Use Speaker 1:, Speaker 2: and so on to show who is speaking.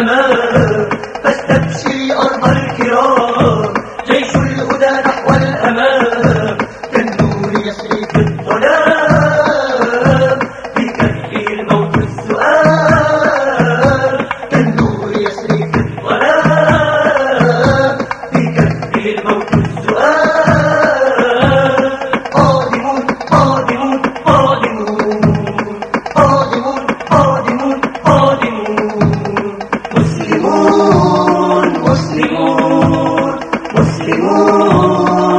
Speaker 1: أمامي مسلمون